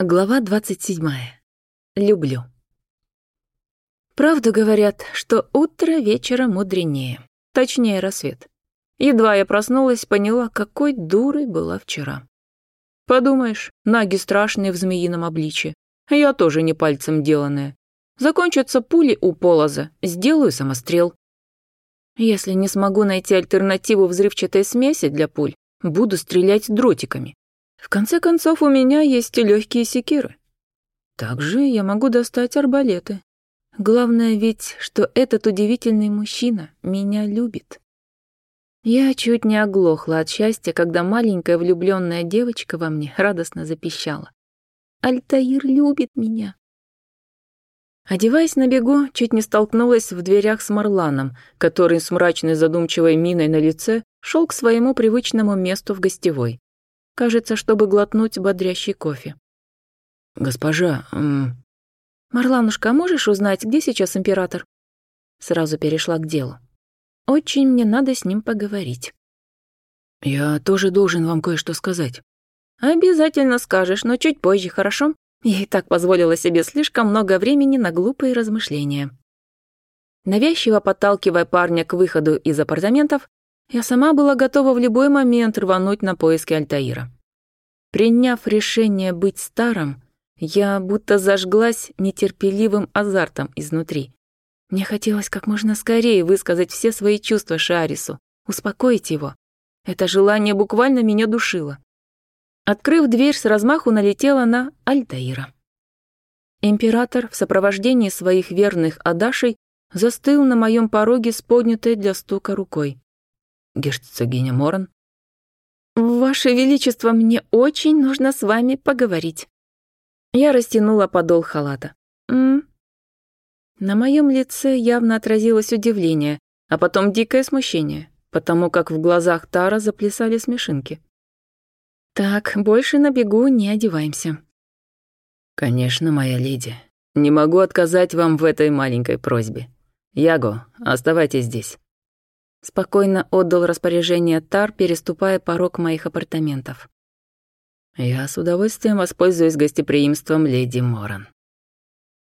Глава 27. Люблю. Правду говорят, что утро вечера мудренее, точнее рассвет. Едва я проснулась, поняла, какой дурой была вчера. Подумаешь, наги страшные в змеином обличье. Я тоже не пальцем деланная. Закончатся пули у полоза, сделаю самострел. Если не смогу найти альтернативу взрывчатой смеси для пуль, буду стрелять дротиками. В конце концов, у меня есть и легкие секиры. Также я могу достать арбалеты. Главное ведь, что этот удивительный мужчина меня любит. Я чуть не оглохла от счастья, когда маленькая влюбленная девочка во мне радостно запищала. «Альтаир любит меня!» Одеваясь на бегу, чуть не столкнулась в дверях с Марланом, который с мрачной задумчивой миной на лице шел к своему привычному месту в гостевой кажется, чтобы глотнуть бодрящий кофе. «Госпожа...» эм... «Марланушка, а можешь узнать, где сейчас император?» Сразу перешла к делу. «Очень мне надо с ним поговорить». «Я тоже должен вам кое-что сказать». «Обязательно скажешь, но чуть позже, хорошо? Я и так позволила себе слишком много времени на глупые размышления». Навязчиво подталкивая парня к выходу из апартаментов, я сама была готова в любой момент рвануть на поиски Альтаира. Приняв решение быть старым, я будто зажглась нетерпеливым азартом изнутри. Мне хотелось как можно скорее высказать все свои чувства Шарису, успокоить его. Это желание буквально меня душило. Открыв дверь, с размаху налетела на Альтаира. Император в сопровождении своих верных адашей застыл на моем пороге с поднятой для стука рукой герцогиня Моран. «Ваше Величество, мне очень нужно с вами поговорить». Я растянула подол халата. «М?», -м. На моем лице явно отразилось удивление, а потом дикое смущение, потому как в глазах Тара заплясали смешинки. «Так, больше на бегу не одеваемся». «Конечно, моя леди. Не могу отказать вам в этой маленькой просьбе. Яго, оставайтесь здесь спокойно отдал распоряжение Тар, переступая порог моих апартаментов. «Я с удовольствием воспользуюсь гостеприимством леди Моран».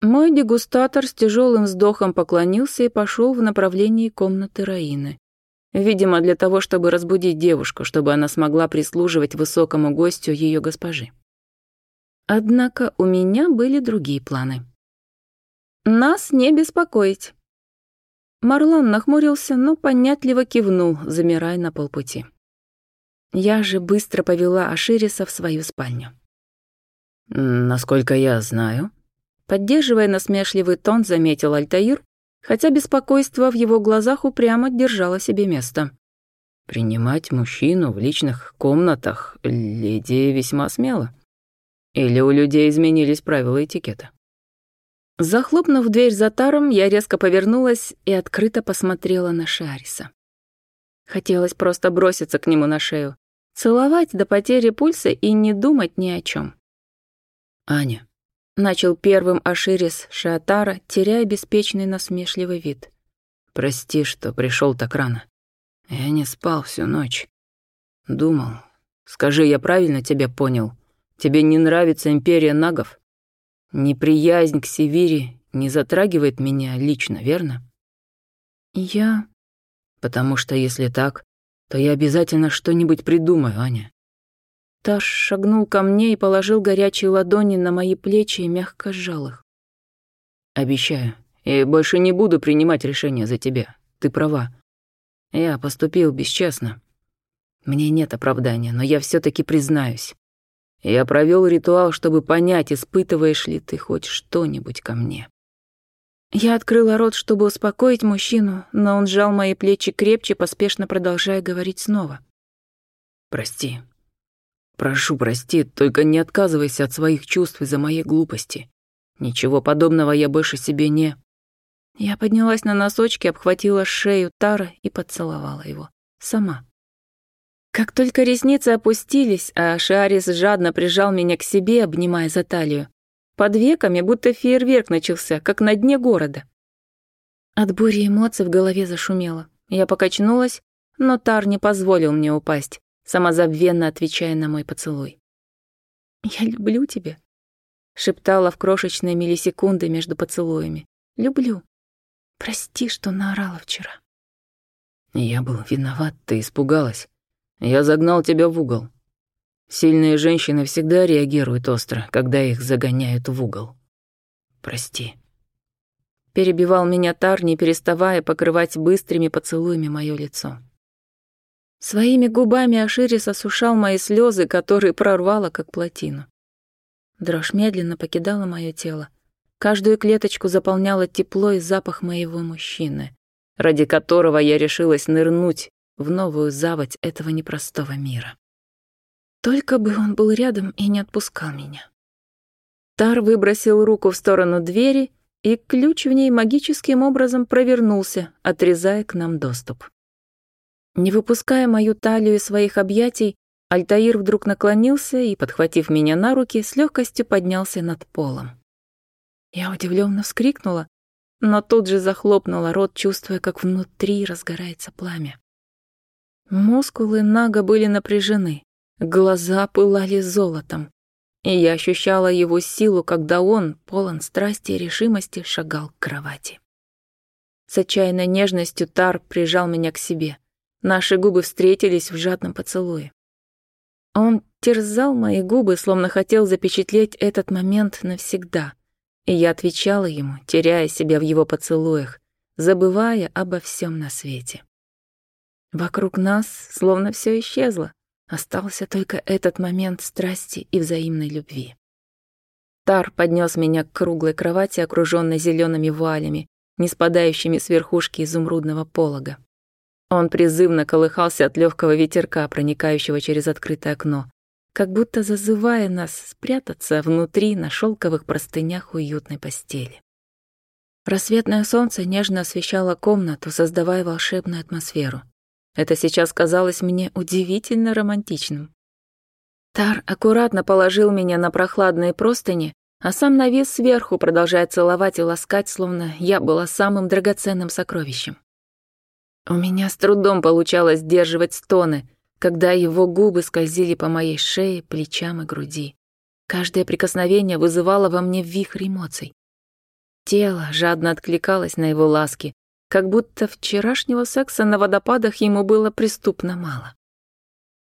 Мой дегустатор с тяжелым вздохом поклонился и пошел в направлении комнаты Раины. Видимо, для того, чтобы разбудить девушку, чтобы она смогла прислуживать высокому гостю ее госпожи. Однако у меня были другие планы. «Нас не беспокоить», Марлан нахмурился, но понятливо кивнул, замирая на полпути. Я же быстро повела Ашириса в свою спальню. «Насколько я знаю», — поддерживая насмешливый тон, заметил Альтаир, хотя беспокойство в его глазах упрямо держало себе место. «Принимать мужчину в личных комнатах леди весьма смело. Или у людей изменились правила этикета?» Захлопнув дверь за таром, я резко повернулась и открыто посмотрела на Шариса. Хотелось просто броситься к нему на шею, целовать до потери пульса и не думать ни о чем. «Аня», — начал первым Аширис Шиатара, теряя беспечный насмешливый вид. «Прости, что пришел так рано. Я не спал всю ночь. Думал. Скажи, я правильно тебя понял? Тебе не нравится империя нагов?» Неприязнь к Севере не затрагивает меня лично, верно? Я... Потому что если так, то я обязательно что-нибудь придумаю, Аня. Таш шагнул ко мне и положил горячие ладони на мои плечи и мягко сжал их. Обещаю, и больше не буду принимать решения за тебя. Ты права. Я поступил бесчестно. Мне нет оправдания, но я все таки признаюсь. Я провел ритуал, чтобы понять, испытываешь ли ты хоть что-нибудь ко мне. Я открыла рот, чтобы успокоить мужчину, но он сжал мои плечи крепче, поспешно продолжая говорить снова. «Прости. Прошу, прости, только не отказывайся от своих чувств из-за моей глупости. Ничего подобного я больше себе не...» Я поднялась на носочки, обхватила шею Тара и поцеловала его. Сама. Как только ресницы опустились, а Шарис жадно прижал меня к себе, обнимая за талию. Под веками будто фейерверк начался, как на дне города. От бури эмоций в голове зашумело. Я покачнулась, но Тар не позволил мне упасть, самозабвенно отвечая на мой поцелуй. «Я люблю тебя», — шептала в крошечные миллисекунды между поцелуями. «Люблю. Прости, что наорала вчера». «Я был виноват, ты испугалась». Я загнал тебя в угол. Сильные женщины всегда реагируют остро, когда их загоняют в угол. Прости. Перебивал меня Тар, не переставая покрывать быстрыми поцелуями мое лицо. Своими губами Ашири осушал мои слезы, которые прорвало, как плотину. Дрожь медленно покидала мое тело. Каждую клеточку заполняло тепло и запах моего мужчины, ради которого я решилась нырнуть в новую заводь этого непростого мира. Только бы он был рядом и не отпускал меня. Тар выбросил руку в сторону двери, и ключ в ней магическим образом провернулся, отрезая к нам доступ. Не выпуская мою талию из своих объятий, Альтаир вдруг наклонился и, подхватив меня на руки, с легкостью поднялся над полом. Я удивленно вскрикнула, но тут же захлопнула рот, чувствуя, как внутри разгорается пламя. Мускулы Нага были напряжены, глаза пылали золотом, и я ощущала его силу, когда он, полон страсти и решимости, шагал к кровати. С отчаянной нежностью Тар прижал меня к себе. Наши губы встретились в жадном поцелуе. Он терзал мои губы, словно хотел запечатлеть этот момент навсегда. И я отвечала ему, теряя себя в его поцелуях, забывая обо всем на свете. Вокруг нас словно все исчезло. Остался только этот момент страсти и взаимной любви. Тар поднес меня к круглой кровати, окруженной зелеными вуалями, не спадающими с верхушки изумрудного полога. Он призывно колыхался от легкого ветерка, проникающего через открытое окно, как будто зазывая нас спрятаться внутри на шелковых простынях уютной постели. Рассветное солнце нежно освещало комнату, создавая волшебную атмосферу — это сейчас казалось мне удивительно романтичным. Тар аккуратно положил меня на прохладные простыни, а сам навес сверху, продолжая целовать и ласкать, словно я была самым драгоценным сокровищем. У меня с трудом получалось сдерживать стоны, когда его губы скользили по моей шее, плечам и груди. Каждое прикосновение вызывало во мне вихрь эмоций. Тело жадно откликалось на его ласки, как будто вчерашнего секса на водопадах ему было преступно мало.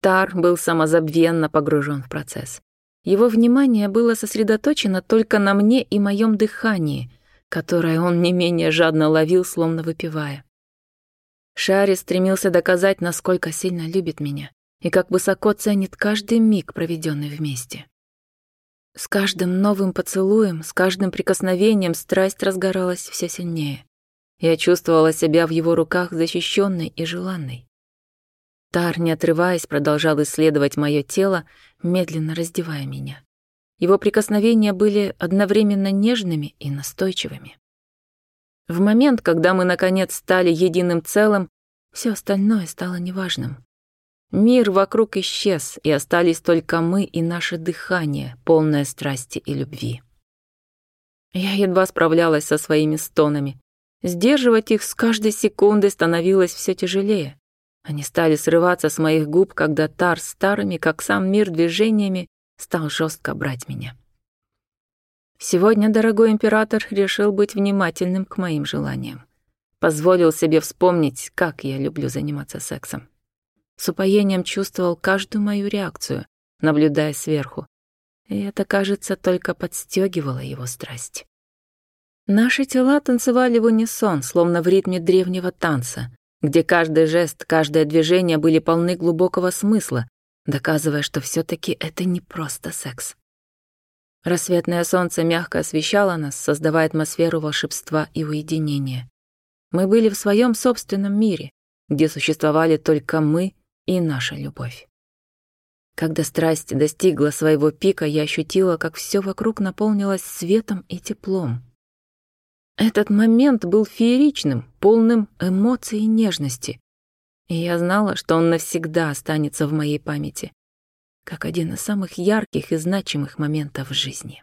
Тар был самозабвенно погружен в процесс. Его внимание было сосредоточено только на мне и моем дыхании, которое он не менее жадно ловил, словно выпивая. Шари стремился доказать, насколько сильно любит меня и как высоко ценит каждый миг, проведенный вместе. С каждым новым поцелуем, с каждым прикосновением страсть разгоралась все сильнее. Я чувствовала себя в его руках защищенной и желанной. Тар, не отрываясь, продолжал исследовать мое тело, медленно раздевая меня. Его прикосновения были одновременно нежными и настойчивыми. В момент, когда мы, наконец, стали единым целым, все остальное стало неважным. Мир вокруг исчез, и остались только мы и наше дыхание, полное страсти и любви. Я едва справлялась со своими стонами, Сдерживать их с каждой секунды становилось все тяжелее. Они стали срываться с моих губ, когда Тар старыми, как сам мир, движениями стал жестко брать меня. Сегодня дорогой император решил быть внимательным к моим желаниям. Позволил себе вспомнить, как я люблю заниматься сексом. С упоением чувствовал каждую мою реакцию, наблюдая сверху. И это, кажется, только подстегивало его страсть. Наши тела танцевали в унисон, словно в ритме древнего танца, где каждый жест, каждое движение были полны глубокого смысла, доказывая, что все таки это не просто секс. Рассветное солнце мягко освещало нас, создавая атмосферу волшебства и уединения. Мы были в своем собственном мире, где существовали только мы и наша любовь. Когда страсть достигла своего пика, я ощутила, как все вокруг наполнилось светом и теплом. Этот момент был фееричным, полным эмоций и нежности. И я знала, что он навсегда останется в моей памяти, как один из самых ярких и значимых моментов жизни.